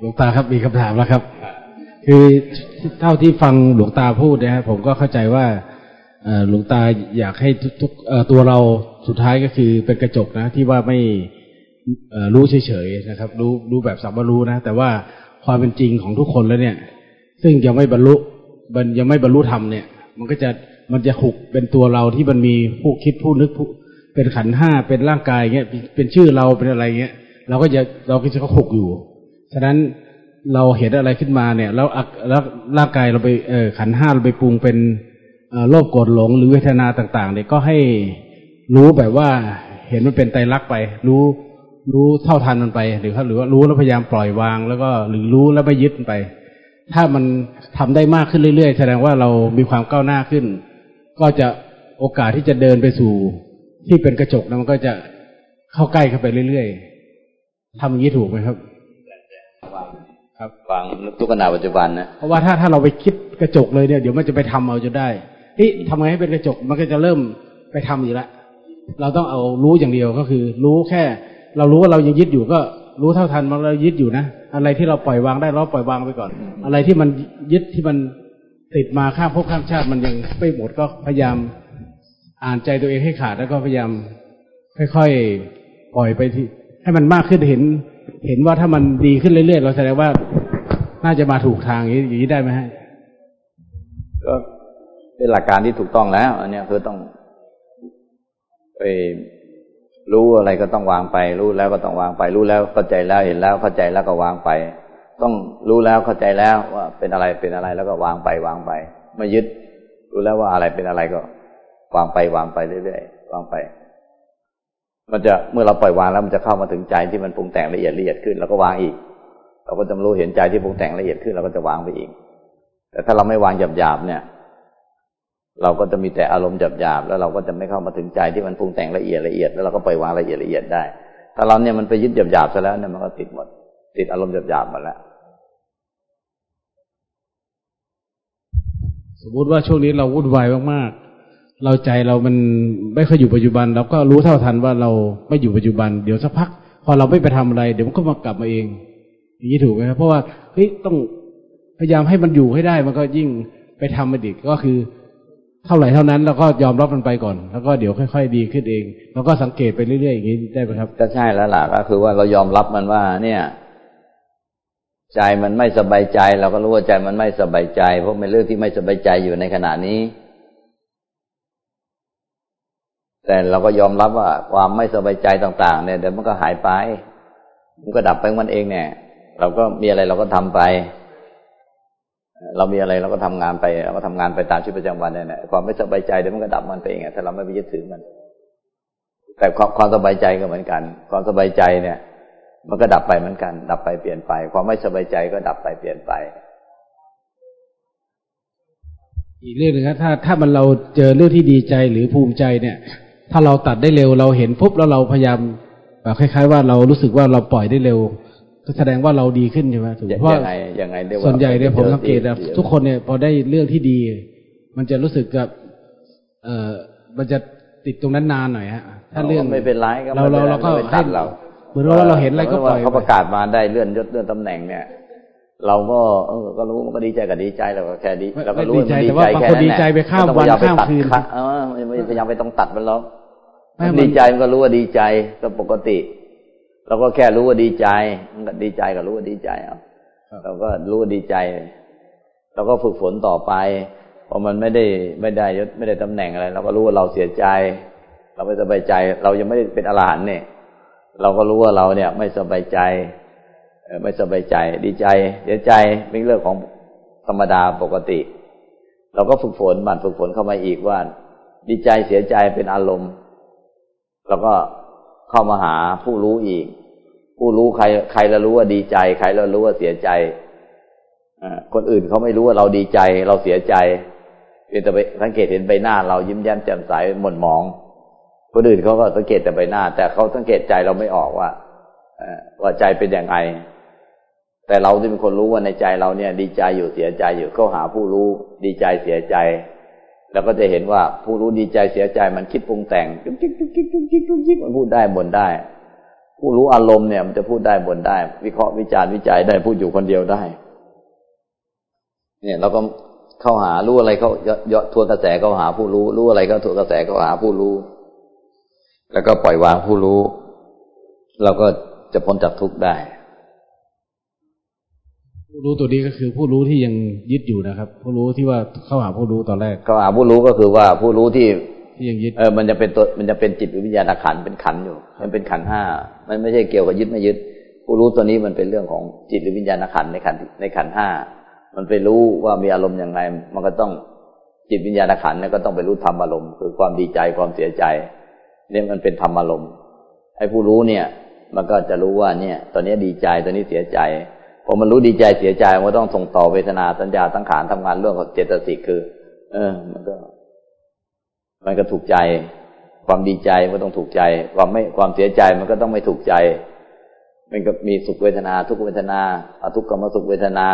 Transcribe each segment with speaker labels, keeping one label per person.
Speaker 1: หลวงตาครับมีคำถามแล้วครับ คือเท่าที่ฟังหลวงตาพูดนะครับผมก็เข้าใจว่าหลวงตาอยากให้ทุกตัวเราสุดท้ายก็คือเป็นกระจกนะ ที่ว่าไม่รู้เฉยๆนะครับ รู้รู้แบบสัมมารู้นะ แต่ว่าความเป็นจริงของทุกคนแล้วเนี่ย ซึ่งยังไม่บรรลุยังไม่บรรลุธรรมเนี่ย มันก็จะมันจะหุกเป็นตัวเราที่มันมีผู้คิดผู้นึกผู้เป็นขันห้าเป็นร่างกายเงี้ยเป็นชื่อเราเป็นอะไรเงี้ยเราก็จะเราก็จะเขาหกอยู่ ฉะนั้นเราเห็นอะไรขึ้นมาเนี่ย แล้วแล้วร่างกายเราไปเออขันห้าเราไปปรุงเป็นโลภโกรธหลงหรือเวทนาต่าง ๆ เนี่ยก็ให้รู้แบบว่าเห็นมันเป็นไตรลักษณ์ไป รู้รู้เท่าทันมันไปหรือหรือว่ารู้แล้วพยายามปล่อยวาง แล้วก็หรือรู้แล้วไม่ยึดไป ถ้ามันทำได้มากขึ้นเรื่อยๆ แสดงว่าเรามีความก้าวหน้าขึ้น ก็จะโอกาสที่จะเดินไปสู่ ที่เป็นกระจกนะมันก็จะเข้าใกล้เข้าไปเรื่อยๆทำอย่างนี้ถูกไหมครับ
Speaker 2: ครับฟังทุกขณะปัจจุบันนะ
Speaker 1: เพราะว่าถ้าถ้าเราไปคิดกระจกเลยเนี่ยเดี๋ยวมันจะไปทำเอาจะได้เฮ้ยทำไงให้เป็นกระจกมันก็จะเริ่มไปทำอยู่แล้วเราต้องเอารู้อย่างเดียวก็คือ รู้แค่ เรารู้ว่าเรายังยึดอยู่ก็รู้เท่าทันมันเรายึดอยู่นะอะไรที่เราปล่อยวางได้เราปล่อยวางไปก่อน อะไรที่มันยึดที่มันติดมาข้ามภพข้ามชาติมันยังไม่หมดก็พยายามอ่านใจตัวเองให้ขาดแล้วก็พยายามค่อยๆปล่อยไปที่ให้มันมากขึ้นเห็น เห็นว่าถ้ามันดีขึ้นเรื่อยๆเราแสดงว่าน่าจะมาถูกทางอย่างนี้ได้ไหมฮะ
Speaker 2: ก็เป็นหลักการที่ถูกต้องแล้ว อันนี้คือต้องไปรู้อะไรก็ต้องวางไป รู้แล้วก็ต้องวางไป รู้แล้วเข้าใจแล้วเห็นแล้วเข้าใจแล้วก็วางไป ต้องรู้แล้วเข้าใจแล้วว่าเป็นอะไรเป็นอะไรแล้วก็วางไปวางไป ไม่ยึด รู้แล้วว่าอะไรเป็นอะไรก็ วางไปวางไปเรื่อยๆวางไป มันจะเมื่อเราปล่อยวางแล้วมันจะเข้ามาถึงใจที่มันปรุงแต่งละเอียดละเอียดขึ้นเราก็วางอีก เราก็จะรู้เห็นใจที่ปรุงแต่งละเอียดขึ้นเราก็จะวางไปอีก แต่ถ้าเราไม่วางหยาบๆเนี่ย เราก็จะมีแต่อารมณ์หยาบๆแล้วเราก็จะไม่เข้ามาถึงใจที่มันปรุงแต่งละเอียดละเอียดแล้วเราก็ปล่อยวางละเอียดละเอียดได้ ถ้าเราเนี่ยมันไปยึดหยาบๆซะแล้วเนี่ยมันก็ติดหมด ติดอารมณ์หยาบๆหมดแล้ว
Speaker 1: สมมติว่าช่วงนี้เราวุ่นวายมาก เราใจเรามันไม่ค่อยอยู่ปัจจุบัน เราก็รู้เท่าทันว่าเราไม่อยู่ปัจจุบัน เดี๋ยวสักพัก พอเราไม่ไปทำอะไร เดี๋ยวมันก็มากลับมาเอง อย่างนี้ถูกไหมครับเพราะว่าเฮ้ยต้องพยายามให้มันอยู่ให้ได้มันก็ยิ่งไปทำมันอีกก็คือ เท่าไหร่เท่านั้นเราก็ยอมรับมันไปก่อน แล้วก็เดี๋ยวค่อยๆดีขึ้นเองแล้วก็สังเกตไปเรื่อยๆอย่างนี้ได้ไหมครับ
Speaker 2: ก็ใช่แล้วล่ะก็คือว่าเรายอมรับมันว่า เนี่ย ใจมันไม่สบายใจ เราก็รู้ว่าใจมันไม่สบายใจ เพราะเป็นเรื่องที่ไม่สบายใจอยู่ในขณะนี้ แต่เราก็ยอมรับว่าความไม่สบายใจต่าง ๆ เนี่ยเดี๋ยวมันก็หายไป มันก็ดับไปมันเองเนี่ย เราก็มีอะไรเราก็ทำไป เรามีอะไรเราก็ทำงานไปเราก็ทำงานไปตามชีวิตประจำวันเนี่ยความไม่สบายใจเดี๋ยวมันก็ดับมันไปเองถ้าเราไม่ไปยึดถือมัน แต่ความความสบายใจก็เหมือนกัน ความสบายใจเนี่ย มันก็ดับไปเหมือนกัน ดับไปเปลี่ยนไป ความไม่สบายใจก็ดับไปเปลี่ยนไป
Speaker 1: อีกเรื่องหนึ่งครับถ้าถ้ามันเราเจอเรื่องที่ดีใจหรือภูมิใจเนี่ย ถ้าเราตัดได้เร็วเราเห็นปุ๊บแล้วเราพยายามแบบคล้ายๆ ว่าเรารู้สึกว่าเราปล่อยได้เร็ว ก็แสดงว่าเราดีขึ้นใช่ไหม
Speaker 2: ถูกเพราะยังไง
Speaker 1: ส่วนใหญ่เนี่ยผมสังเกตนะทุกคนเนี่ยพอได้เรื่องที่ดี มันจะรู้สึกกับเอ่อมันจะติดตรงนั้นนานหน่อยฮะ ถ้าเรื่อง
Speaker 2: ไม่เป็นไร
Speaker 1: เราเราเราก็ให้เราเหมือนว่าเราเห็นอะไรก็ปล่อย
Speaker 2: เขาประกาศมาได้เลื่อนยศเลื่อนตำแหน่งเนี่ย เราก็เออก็รู้มันก็ดีใจกับดีใจเราก็แค่ดีเราก็รู้
Speaker 1: ดีใจแต่ว่าบางคนดีใจไปข้ามวันข้ามคืน
Speaker 2: เออพยายามไปต้องตัดมันแล้วดีใจมันก็รู้ว่าดีใจก็ปกติเราก็แค่รู้ว่าดีใจ มันก็ดีใจก็รู้ว่าดีใจเอาเราก็รู้ว่าดีใจ เราก็ฝึกฝนต่อไปพอมันไม่ได้ไม่ได้ยศไม่ได้ตำแหน่งอะไร เราก็รู้ว่าเราเสียใจ เราไม่สบายใจ เรายังไม่ได้เป็นอรหันต์เนี่ย เราก็รู้ว่าเราเนี่ย ไม่สบายใจ ไม่สบายใจ ดีใจเสียใจเป็นเรื่องของธรรมดาปกติ เราก็ฝึกฝนมันฝึกฝนเข้ามาอีกว่า ดีใจเสียใจเป็นอารมณ์ แล้วก็เข้ามาหาผู้รู้อีก ผู้รู้ใคร ใครเรารู้ว่าดีใจ ใครเรารู้ว่าเสียใจคนอื่นเขาไม่รู้ว่าเราดีใจ เราเสียใจเพียงแต่ไปสังเกตเห็นใบหน้า เรายิ้มแย้มแจ่มใสหม่นหมอง คนอื่นเขาก็สังเกตแต่ใบหน้า แต่เขาสังเกตใจเราไม่ออกว่าว่าใจเป็นอย่างไร แต่เราที่เป็นคนรู้ว่าในใจเราเนี่ย ดีใจอยู่เสียใจอยู่เข้าหาผู้รู้ดีใจเสียใจแล้วก็จะเห็นว่าผู้รู้ดีใจเสียใจมันคิดปรุงแต่งจุกจิกจุกจิกจุกจิกจุกจิกมันพูดได้บ่นได้ ผู้รู้อารมณ์เนี่ย มันจะพูดได้บนได้ วิเคราะห์วิจารณ์วิจัยได้พูดอยู่คนเดียวได้ เนี่ยเราก็เข้าหารู้อะไรเขาเยอะทวนกระแสเข้าหาผู้รู้ รู้อะไรก็ทวนกระแสเข้าหาผู้รู้ แล้วก็ปล่อยวางผู้รู้ เราก็จะพ้นจากทุกข์ได้
Speaker 1: ผู้รู้ตัวนี้ก็คือผู้รู้ที่ยังยึดอยู่นะครับ ผู้รู้ที่ว่าเข้าหาผู้รู้ตอนแรก
Speaker 2: เข้าหาผู้รู้ก็คือว่าผู้รู้ที่
Speaker 1: ที่ยังยึด
Speaker 2: เออมันจะเป็นตัวมันจะเป็นจิตวิญญาณขันเป็นขันอยู่ มันเป็นขันห้ามันไม่ใช่เกี่ยวกับยึดไม่ยึด ผู้รู้ตัวนี้มันเป็นเรื่องของจิตหรือวิญญาณขันในขันในขันห้ามันไปรู้ว่ามีอารมณ์อย่างไรมันก็ต้องจิตวิญญาณขันเนี่ยก็ต้องไปรู้ธรรมอารมณ์คือความดีใจความเสียใจเนี่ยมันเป็นธรรมอารมณ์ไอ้ผู้รู้เนี่ย มันก็จะรู้ว่าเนี่ย ตอนนี้ดีใจตอนนี้เสียใจ พอมันรู้ดีใจเสียใจมันต้องส่งต่อเวทนาสัญญาตั้งขานทำงานเรื่องของเจตสิกคือ เออ มันก็ มันก็ถูกใจ ความดีใจมันต้องถูกใจ ความไม่ความเสียใจมันก็ต้องไม่ถูกใจ มันก็มีสุขเวทนา ทุกเวทนาอทุกขมสุขเวทนา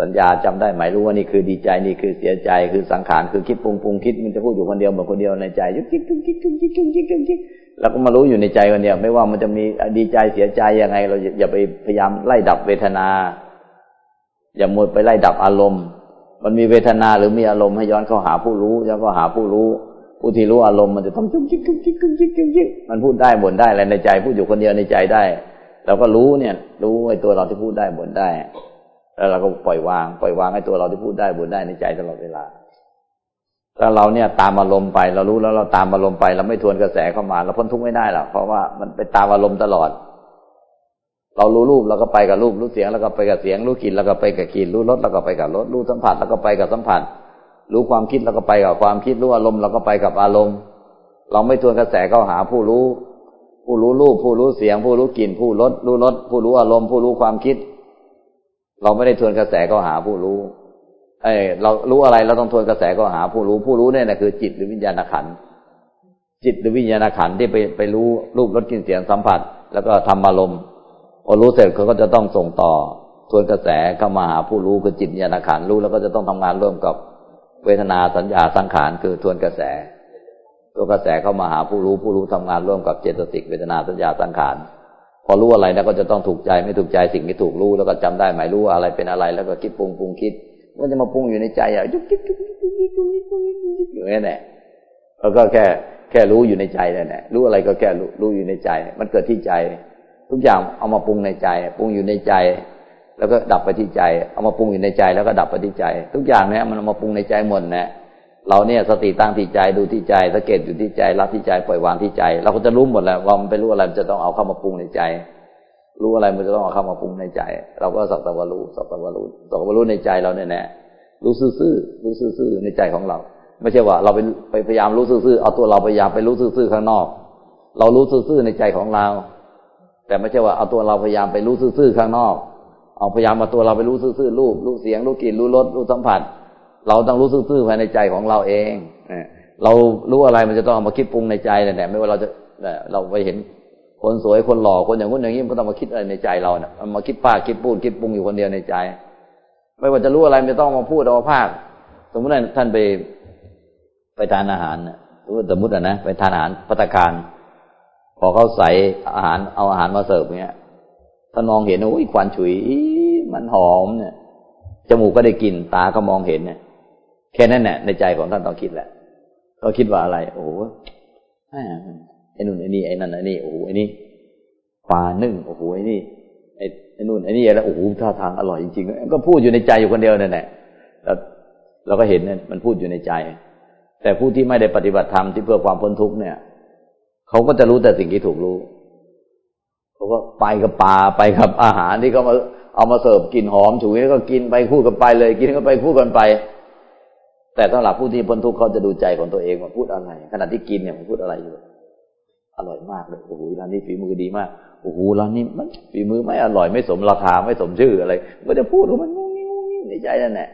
Speaker 2: สัญญาจำได้หมายรู้ว่านี่คือดีใจนี่คือเสียใจคือสังขารคือคิดปรุงปรุงคิดมันจะพูดอยู่คนเดียวเหมือนคนเดียวในใจยุกยิกยุกยิกยุกยิกยุกยิก ยุกยิกแล้วก็มารู้อยู่ในใจคนเดียวไม่ว่ามันจะมีดีใจเสียใจยังไง เราอย่าไปพยายามไล่ดับเวทนา อย่ามัวไปไล่ดับอารมณ์ มันมีเวทนาหรือมีอารมณ์ให้ย้อนเข้าหาผู้รู้ย้อนเข้าหาผู้รู้ ผู้ที่รู้อารมณ์มันจะต้องยุกยิกยุกยิกยุกยิกยุกยิกมันพูดได้บ่นได้อะไรในใจพูดอยู่คนเดียวในใจได้เราก็รู้เนี่ย รู้ไอ้ตัวเราที่พูดได้บ่นได้ แล้วเราก็ปล่อยวาง ปล่อยวางให้ตัวเราที่พูดได้บุญได้ในใจตลอดเวลา ถ้าเราเนี่ยตามอารมณ์ไป เรารู้แล้วเราตามอารมณ์ไป เราไม่ทวนกระแสเข้ามา เราพ้นทุกข์ไม่ได้หรอกเพราะว่ามันไปตามอารมณ์ตลอด เรารู้รูปเราก็ไปกับรูป รู้เสียงเราก็ไปกับเสียง รู้กลิ่นเราก็ไปกับกลิ่นรู้รสเราก็ไปกับรสรู้สัมผัสเราก็ไปกับสัมผัส รู้ความคิดเราก็ไปกับความคิดรู้อารมณ์เราก็ไปกับอารมณ์ เราไม่ทวนกระแสเข้าหาผู้รู้ ผู้รู้รูป ผู้รู้เสียง ผู้รู้กลิ่น ผู้รสรู้รสผู้รู้อารมณ์ ผู้รู้ความคิด เราไม่ได้ทวนกระแสก็หาผู้รู้ เอ้เรารู้อะไรเราต้องทวนกระแสก็หาผู้รู้ผู้รู้เนี่ยนะคือจิตหรือวิญญาณขันจิตหรือวิญญาณขันที่ไปไปรู้รูปรสกลิ่นเสียงสัมผัส แล้วก็ทำอารมณ์พอรู้เสร็จเขาก็จะต้องส่งต่อทวนกระแสเข้ามาหาผู้รู้คือจิตวิญญาณขันรู้แล้วก็จะต้องทำงานร่วมกับเวทนาสัญญาสังขารคือทวนกระแส ตัวกระแสเข้ามาหาผู้รู้ผู้รู้ทำงานร่วมกับเจตสิกเวทนาสัญญาสังขารพอรู้อะไรนะก็จะต้องถูกใจไม่ถูกใจสิ่งที่ถูกรู้แล้วก็จำได้หมายรู้อะไรเป็นอะไร แล้วก็คิดปรุงปรุงคิด มันจะมาปรุงอยู่ในใจอะยุกยิกยุกยิกยุกยิกยุกยิกยุกยิกยุกยิกอยู่นั่นแหละแล้วก็แค่แค่รู้อยู่ในใจนั่นแหละรู้อะไรก็แค่รู้รู้อยู่ในใจ มันเกิดที่ใจ ทุกอย่างเอามาปรุงในใจ ปรุงอยู่ในใจ แล้วก็ดับไปที่ใจ เอามาปรุงอยู่ในใจ แล้วก็ดับไปที่ใจ ทุกอย่างเนี้ยมันเอามาปรุงในใจหมดนะเราเนี่ยสติตั้งที่ใจดูที่ใจสังเกตอยู่ที่ใจรับที่ใจปล่อยวางที่ใจ เราก็จะรู้หมดแหล้วว่ามันไปรู้อะไรมันจะต้องเอาเข้ามาปรุงในใจ รู้อะไรมันจะต้องเอาเข้ามาปรุงในใจ เราก็สักต่ว่ารู้สักต่ว่ารู้สักต่ว่ารู้ในใจเราเนี่ยแน่รู้ซื่อๆรู้ซื่อๆในใจของเรา ไม่ใช่ว่า เราไปไปพยายามรู้ซื่อๆเอาตัวเราพยายามไปรู้ซื่อๆข้างนอก เรารู้ซื่อๆในใจของเรา แต่ไม่ใช่ว่าเอาตัวเราพยายามไปรู้ซื่อๆข้างนอก เอาพยายามมาตัวเราไปรู้ซื่อๆรูปรู้เสียงรู้กลิ่นรู้รสรู้สัมผัส เราต้องรู้ซื่อๆภายในใจของเราเองเรารู้อะไรมันจะต้องเอามาคิดปรุงในใจแหละไม่ว่าเราจะเราไปเห็น คนสวยคนหล่อคนอย่างนู้นอย่างนี้มันก็ต้องมาคิดอะไรในใจเราเนี่ยมาคิดป้าคิดพูดคิดปรุงอยู่คนเดียวในใจ ไม่ว่าจะรู้อะไรไม่ต้องมาพูดเอาภาค สมมติว่าท่านไปไปทานอาหารสมมตินะไปทานอาหารพัตคารพอเขาใส่อาหารเอาอาหารมาเสิร์ฟเนี้ยท่านองเห็นโอ้ยควันฉุยมันหอมเนี่ยจมูกก็ได้กลิ่นตาก็มองเห็นเนี่ยแค่นั้นแหละในใจของท่านต้องคิดแหละก็คิดว่าอะไร โอ้โห อ้นู่นไอ้นี่ไอ้นั่นไอ้นี่โอ้โหไอ้นี่ปลานึ่งโอ้โหไอ้นี่ไอ้ไอ้นู่นไอ้นี่แล้วโอ้โหท่าทางอร่อยจริงๆก็พูดอยู่ในใจอยู่คนเดียวนั่นแหละแล้วเราก็เห็นเนี่ยมันพูดอยู่ในใจ แต่ผู้ที่ไม่ได้ปฏิบัติธรรมที่เพื่อความพ้นทุกข์เนี่ยเขาก็จะรู้แต่สิ่งที่ถูกรู้เขาก็ไปกับปลาไปกับอาหารที่เขามาเอามาเสิร์ฟกินหอมฉุยก็กินไปคู่กันไปเลย กินก็ไปคู่กันไป แต่สำหรับผู้ที่พ้นทุกข์เขาจะดูใจของตัวเองว่าพูดอะไรขณะที่กินเนี่ยมันพูดอะไรอยู่ อร่อยมากเลย โอ้โหร้านนี้ฝีมือดีมาก โอ้โหร้านนี้มันฝีมือไม่อร่อยไม่สมราคาไม่สมชื่ออะไร ก็จะพูดว่ามันงงงงในใจนั่นแหละ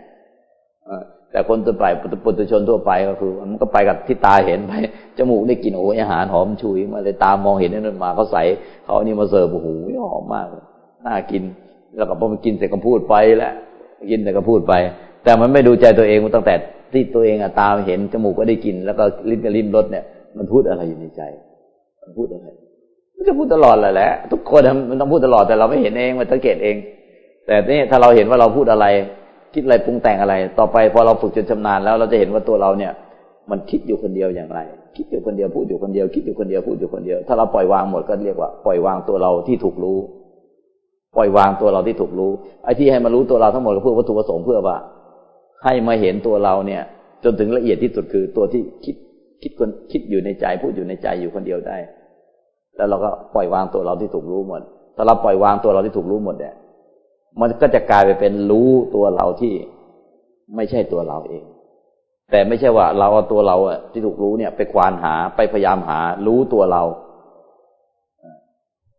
Speaker 2: แต่คนทั่วไปปุถุชนทั่วไปก็คือ มันก็ไปกับที่ตาเห็นไปจมูกได้กินโอ้ยอาหารหอมฉุยมาเลยตามองเห็นนั่นมาเขาใส่เขาอันนี้มาเสิร์ฟโอ้โหหอมมากน่ากิน แล้วก็พอมากินเสร็จก็พูดไปแล้วกินแต่ก็พูดไป แต่มันไม่ดูใจตัวเองมันตั้งแต่ที่ตัวเองอะตาเห็นจมูกก็ได้กินแล้วก็ลิ้นกับลิ้นรสเนี่ย มันพูดอะไรอยู่ในใจ มันพูดอะไรมันจะพูดตลอดแหละแหละทุกคนมันต้องพูดตลอดแต่เราไม่เห็นเองมันสังเกตเอง แต่นี่ถ้าเราเห็นว่าเราพูดอะไร คิดอะไรปรุงแต่งอะไร ต่อไปพอเราฝึกจนชำนาญแล้วเราจะเห็นว่าตัวเราเนี่ย มันคิดอยู่คนเดียวอย่างไร คิดอยู่คนเดียวพูดอยู่คนเดียวคิดอยู่คนเดียวพูดอยู่คนเดียว ถ้าเราปล่อยวางหมดก็เรียกว่าปล่อยวางตัวเราที่ถูกรู้ ปล่อยวางตัวเราที่ถูกรู้ไอ้ที่ให้มารู้ตัวเราทั้งหมดก็เพื่อวัตถุประสงค์เพื่อว่า ให้มาเห็นตัวเราเนี่ย จนถึงละเอียดที่สุดคือตัวที่คิด คิดคนคิดอยู่ในใจพูดอยู่ในใจอยู่คนเดียวได้ แล้วเราก็ปล่อยวางตัวเราที่ถูกรู้หมดถ้าเราปล่อยวางตัวเราที่ถูกรู้หมดเนี่ย มันก็จะกลายไปเป็นรู้ตัวเราที่ไม่ใช่ตัวเราเอง แต่ไม่ใช่ว่าเราเอาตัวเราอะที่ถูกรู้เนี่ย ไปควานหาไปพยายามหา รู้ตัวเรา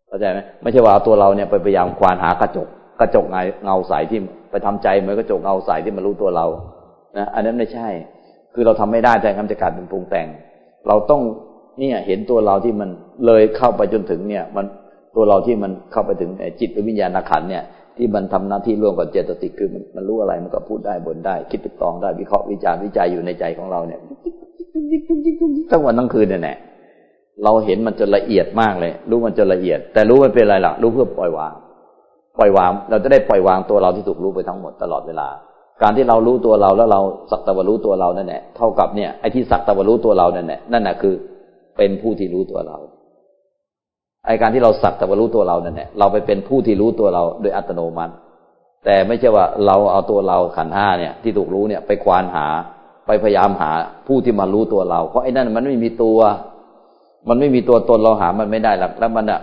Speaker 2: เข้าใจไหมไม่ใช่ว่าเอาตัวเราเนี่ยไปพยายามควานหากระจก กระจกเงาเงาใสที่ไปทำใจเหมือนกระจกเงาใสที่มารู้ตัวเรานะอันนั้นไม่ใช่ คือเราทำไม่ได้ใจคำจะกลายเป็นปรุงแต่ง เราต้องเนี่ยเห็นตัวเราที่มันเลยเข้าไปจนถึงเนี่ย มันตัวเราที่มันเข้าไปถึงจิตวิญญาณขันเนี่ย ที่มันทำหน้าที่ร่วมกับเจตสิกคือมันมันรู้อะไรมันก็พูดได้บนได้ คิดติดตองได้วิเคราะห์วิจารณ์วิจัยอยู่ในใจของเราเนี่ยทั้งวันทั้งคืนเนี่ยแหละเราเห็นมันจนละเอียดมากเลย รู้มันจนละเอียด แต่รู้มันเป็นอะไรล่ะ รู้เพื่อปล่อยวาง ปล่อยวาง เราจะได้ปล่อยวางตัวเราที่ถูกรู้ไปทั้งหมดตลอดเวลา การที่เรารู้ตัวเราแล้วเราสักตะวันรู้ตัวเรานั่นแหละเท่ากับเนี่ยไอ้ที่สักตะวันรู้ตัวเรานั่นแหละนั่นแหะคือเป็นผู้ที่รู้ตัวเราไอ้การที่เราสักตะวันรู้ตัวเรานั่นแหละเราไปเป็นผู้ที่รู้ตัวเราโดยอัตโนมัติ แต่ไม่ใช่ว่าเราเอาตัวเราขันห้าเนี่ย ที่ถูกรู้เนี่ย ไปควานหา ไปพยายามหาผู้ที่มารู้ตัวเรา เพราะไอ้นั่นมันไม่มีตัว มันไม่มีตัวตนเราหามันไม่ได้หรอกแล้วมันอะ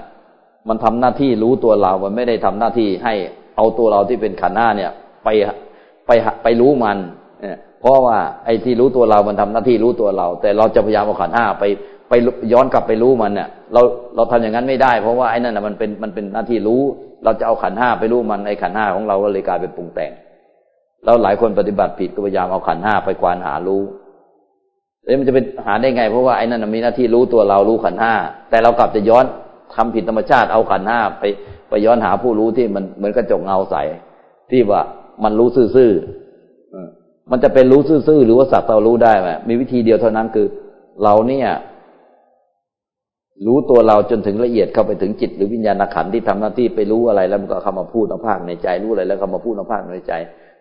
Speaker 2: มันทำหน้าที่รู้ตัวเรา มันไม่ได้ทำหน้าที่ให้เอาตัวเราที่เป็นขันห้าเนี่ย ไป ไปไปรู้มันเพราะว่าไอ้ที่รู้ตัวเรา มันทำหน้าที่รู้ตัวเรา แต่เราจะพยายามเอาขันห้าไปไปย้อนกลับไปรู้มันเนี่ยเราเราทำอย่างนั้นไม่ได้ เพราะว่าไอ้นั่นนะมันเป็นมันเป็นหน้าที่รู้ เราจะเอาขันห้าไปรู้มันไอ้ขันห้าของเราก็เลยกลายเป็นปรุงแต่งแล้วหลายคนปฏิบัติผิดก็พยายามเอาขันห้าไปควานหารู้แล้วมันจะเป็นหาได้ไง เพราะว่าไอ้นั่นมีหน้าที่รู้ตัวเรารู้ขันห้าแต่เรากลับจะย้อนทำผิดธรรมชาติเอาขันห้าไปไปย้อนหาผู้รู้ที่มันเหมือนกระจกเงาใสที่ว่า มันรู้ซื่อๆมันจะเป็นรู้ซื่อๆหรือว่าสักเรารู้ได้ไหมมีวิธีเดียวเท่านั้นคือ เราเนี่ย รู้ตัวเราจนถึงละเอียดเข้าไปถึงจิตหรือวิญญาณขันที่ทำหน้าที่ไปรู้อะไร แล้วมันก็เข้ามาพูดเอาภาคในใจรู้อะไรแล้วเข้ามาพูดเอาภาคในใจ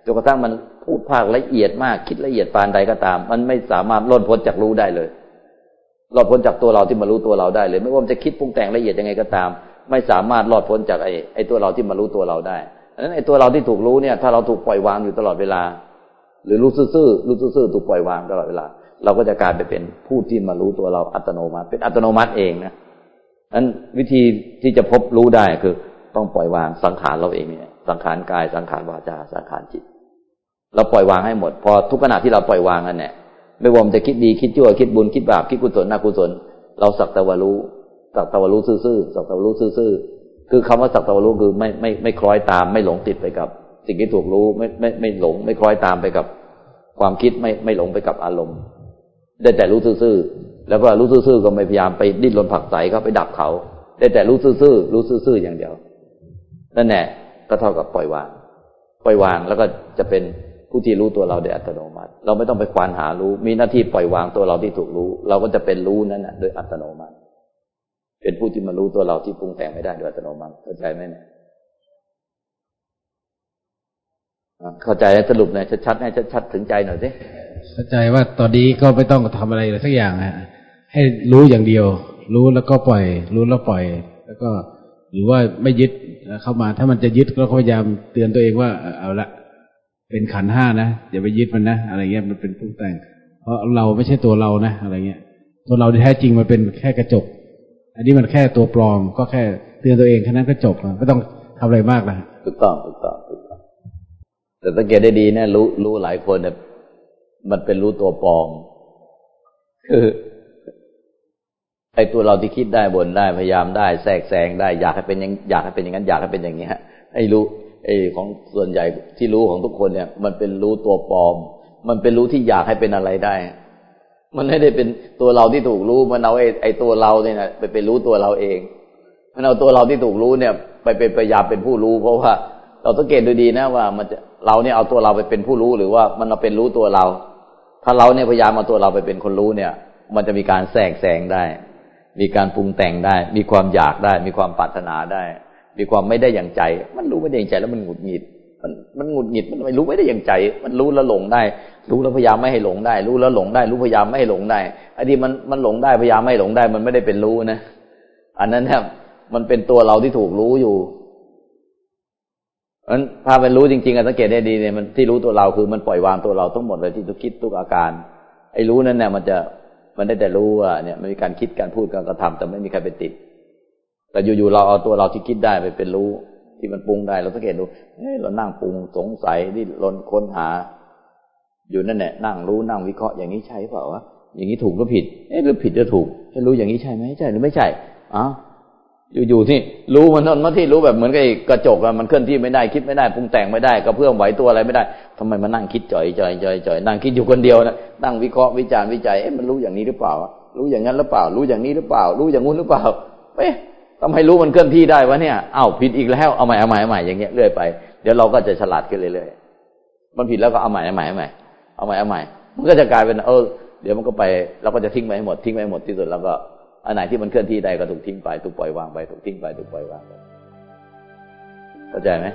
Speaker 2: จนกระทั่งมันพูดภาคละเอียดมาก คิดละเอียดปานใดก็ตาม มันไม่สามารถล่นพ้นจากรู้ได้เลยรอดพ้นจากตัวเราที่มารู้ตัวเราได้เลย ไม่ว่ามันจะคิดปรุงแต่งละเอียดยังไงก็ตาม ไม่สามารถรอดพ้นจากไอ้ไอ้ตัวเราที่มารู้ตัวเราได้ ดังนั้นไอ้ตัวเราที่ถูกรู้เนี่ย ถ้าเราถูกปล่อยวางอยู่ตลอดเวลา หรือรู้ซื่อๆรู้ซื่อๆถูกปล่อยวางตลอดเวลา เราก็จะกลายไปเป็นผู้ที่มารู้ตัวเราอัตโนมัติ เป็นอัตโนมัติเองนะนั้นวิธีที่จะพบรู้ได้คือ ต้องปล่อยวางสังขารเราเองเนี่ย สังขารกายสังขารวาจาสังขารจิต เราปล่อยวางให้หมด พอทุกขณะที่เราปล่อยวางกันเนี่ยไม่ว่ามันจะคิดดีคิดชั่วคิดบุญคิดบาปคิดกุศลอกุศล เราสักแต่ว่ารู้สักแต่ว่ารู้ซื่อๆสักแต่ว่ารู้ซื่อ คือคำว่าสักตะวรู้คือไม่ไม่ไม่คล้อยตาม ไม่หลงติดไปกับ สิ่งที่ถูกรู้ไม่ไม่ไม่หลง ไม่คล้อยตามไปกับ ความคิดไม่ไม่หลงไปกับอารมณ์ ได้แต่รู้ซื่อแล้วก็รู้ซื่อก็ไม่พยายามไปดิ้นรนผักใสเขาไปดับเขาได้แต่รู้ซื่อรู้ซื่ออย่างเดียวนั่นแหละก็เท่ากับปล่อยวาง ปล่อยวางแล้วก็จะเป็นผู้ที่รู้ตัวเราโดยอัตโนมัติ เราไม่ต้องไปควานหารู้ มีหน้าที่ปล่อยวางตัวเราที่ถูกรู้ เราก็จะเป็นรู้นั้นนะโดยอัตโนมัติ เป็นผู้ที่มารู้ตัวเราที่ปรุงแต่งไม่ได้โดยอัตโนมัติเข้าใจไหมเนี่ยเข้าใจสรุปหน่อยชัดๆให้ชัดๆถึงใจหน่อยสิ
Speaker 1: เข้าใจว่าตอนนี้ก็ไม่ต้องทำอะไรเลยสักอย่างฮะให้รู้อย่างเดียว รู้แล้วก็ปล่อย รู้แล้วปล่อย แล้วก็หรือว่าไม่ยึดเข้ามา ถ้ามันจะยึดก็พยายามเตือนตัวเองว่าเอาละเป็นขันห้านะอย่าไปยึดมันนะอะไรเงี้ยมันเป็นปรุงแต่ง เพราะเราไม่ใช่ตัวเรานะอะไรเงี้ยตัวเราที่แท้จริงมันเป็นแค่กระจก อันนี้มันแค่ตัวปลอมก็แค่เตือนตัวเองแค่นั้นก็จบไม่ต้องทำอะไรมากนะ
Speaker 2: ถูกต้องถูกต้องถูกต้องแต่สังเกตได้ดีนะรู้รู้หลายคนเนี่ยมันเป็นรู้ตัวปลอมคือไอ้ตัวเราที่คิดได้บนได้พยายามได้แทรกแซงได้อยากให้เป็นอย่างอยากให้เป็นอย่างนั้นอยากให้เป็นอย่างนี้ฮะไอ้รู้ไอ้ของส่วนใหญ่ที่รู้ของทุกคนเนี่ย มันเป็นรู้ตัวปลอม มันเป็นรู้ที่อยากให้เป็นอะไรได้ มันไม่ได้เป็นตัวเราที่ถูกรู้ มันเอาไอ้ไอ้ตัวเราเนี่ยนะไปเป็นรู้ตัวเราเอง มันเอาตัวเราที่ถูกรู้เนี่ย ไปเป็นพยายามเป็นผู้รู้ เพราะว่าเราสังเกตดูดีนะว่า มันจะเราเนี่ยเอาตัวเราไปเป็นผู้รู้หรือว่ามันเอาเป็นรู้ตัวเรา ถ้าเราเนี่ยพยายามเอาตัวเราไปเป็นคนรู้เนี่ย มันจะมีการแทรกแซงได้ มีการปรุงแต่งได้ มีความอยากได้ มีความปรารถนาได้ มีความไม่ได้อย่างใจ มันรู้ไม่ได้อย่างใจแล้วมันหงุดหงิด มันมันหงุดหงิดมันไม่รู้ไม่ได้อย่างใจ มันรู้แล้วหลงได้ รู้แล้วพยายามไม่ให้หลงได้ รู้แล้วหลงได้ รู้พยายามไม่ให้หลงได้ไอ้ที่มันมันหลงได้พยายามไม่หลงได้ มันไม่ได้เป็นรู้นะอันนั้นเนี่ยมันเป็นตัวเราที่ถูกรู้อยู่เพราะนั้นพาไปรู้จริงๆอะสังเกตได้ดีเนี่ยมันที่รู้ตัวเราคือมันปล่อยวางตัวเราทั้งหมดเลยที่ทุกคิดทุกอาการ ไอ้รู้นั้นเนี่ยมันจะมันได้แต่รู้ว่าเนี่ยมันมีการคิดการพูดการกระทำแต่ไม่มีใครไปติด แต่อยู่ๆเราเอาตัวเราที่คิดได้ไปเป็นรู้ ที่มันปรุงได้เราสังเกตดูเฮ้ยเรานั่งปรุงสงสัยที่ลนค้นหา อยู่นั่นแหละนั่งรู้นั่งวิเคราะห์อย่างนี้ใช่เปล่าวะอย่างนี้ถูกหรือผิดเอ๊ะหรือผิดหรือถูกให้รู้อย่างนี้ใช่ไหมใช่หรือไม่ใช่อ๋ออยู่ๆที่รู้มันนั่นมาที่รู้แบบเหมือนกับกระจกอะมันเคลื่อนที่ไม่ได้คิดไม่ได้ปรุงแต่งไม่ได้กระเพื่อมไหวตัวอะไรไม่ได้ทำไมมานั่งคิดจ่อยจ่อยจ่อยจ่อยนั่งคิดอยู่คนเดียวนะนั่งวิเคราะห์วิจารณ์วิจัยเอ๊ะมันรู้อย่างนี้หรือเปล่า รู้อย่างนั้นหรือเปล่า รู้อย่างนี้หรือเปล่า รู้อย่างงู้นหรือเปล่าเอ๊ะ ทำไมรู้มันเคลื่อนที่ได้วะเนี่ยอ้าวผิดอีกแล้วเอาใหม่เอาใหม่เอาใหม่อย่างเงี้ยเรื่อยไปเดี๋ยวเราก็จะฉลาดขึ้นเรื่อยๆมันผิดแล้วก็เอาใหม่เอาใหม่เอาใหม่เอาใหม่เอาใหม่มันก็จะกลายเป็นเออเดี๋ยวมันก็ไปเราก็จะทิ้งไปให้หมดทิ้งไปให้หมดที่สุดแล้วก็อันไหนที่มันเคลื่อนที่ได้ก็ถูกทิ้งไปถูกปล่อยวางไปถูกทิ้งไปถูกปล่อยวางไปเข้าใจไหม